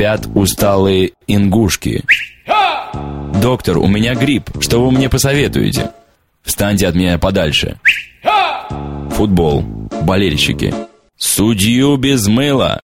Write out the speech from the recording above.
спят усталые ингушки. Доктор, у меня грипп. Что вы мне посоветуете? Встаньте от меня подальше. Футбол. Болельщики. Судью без мыла.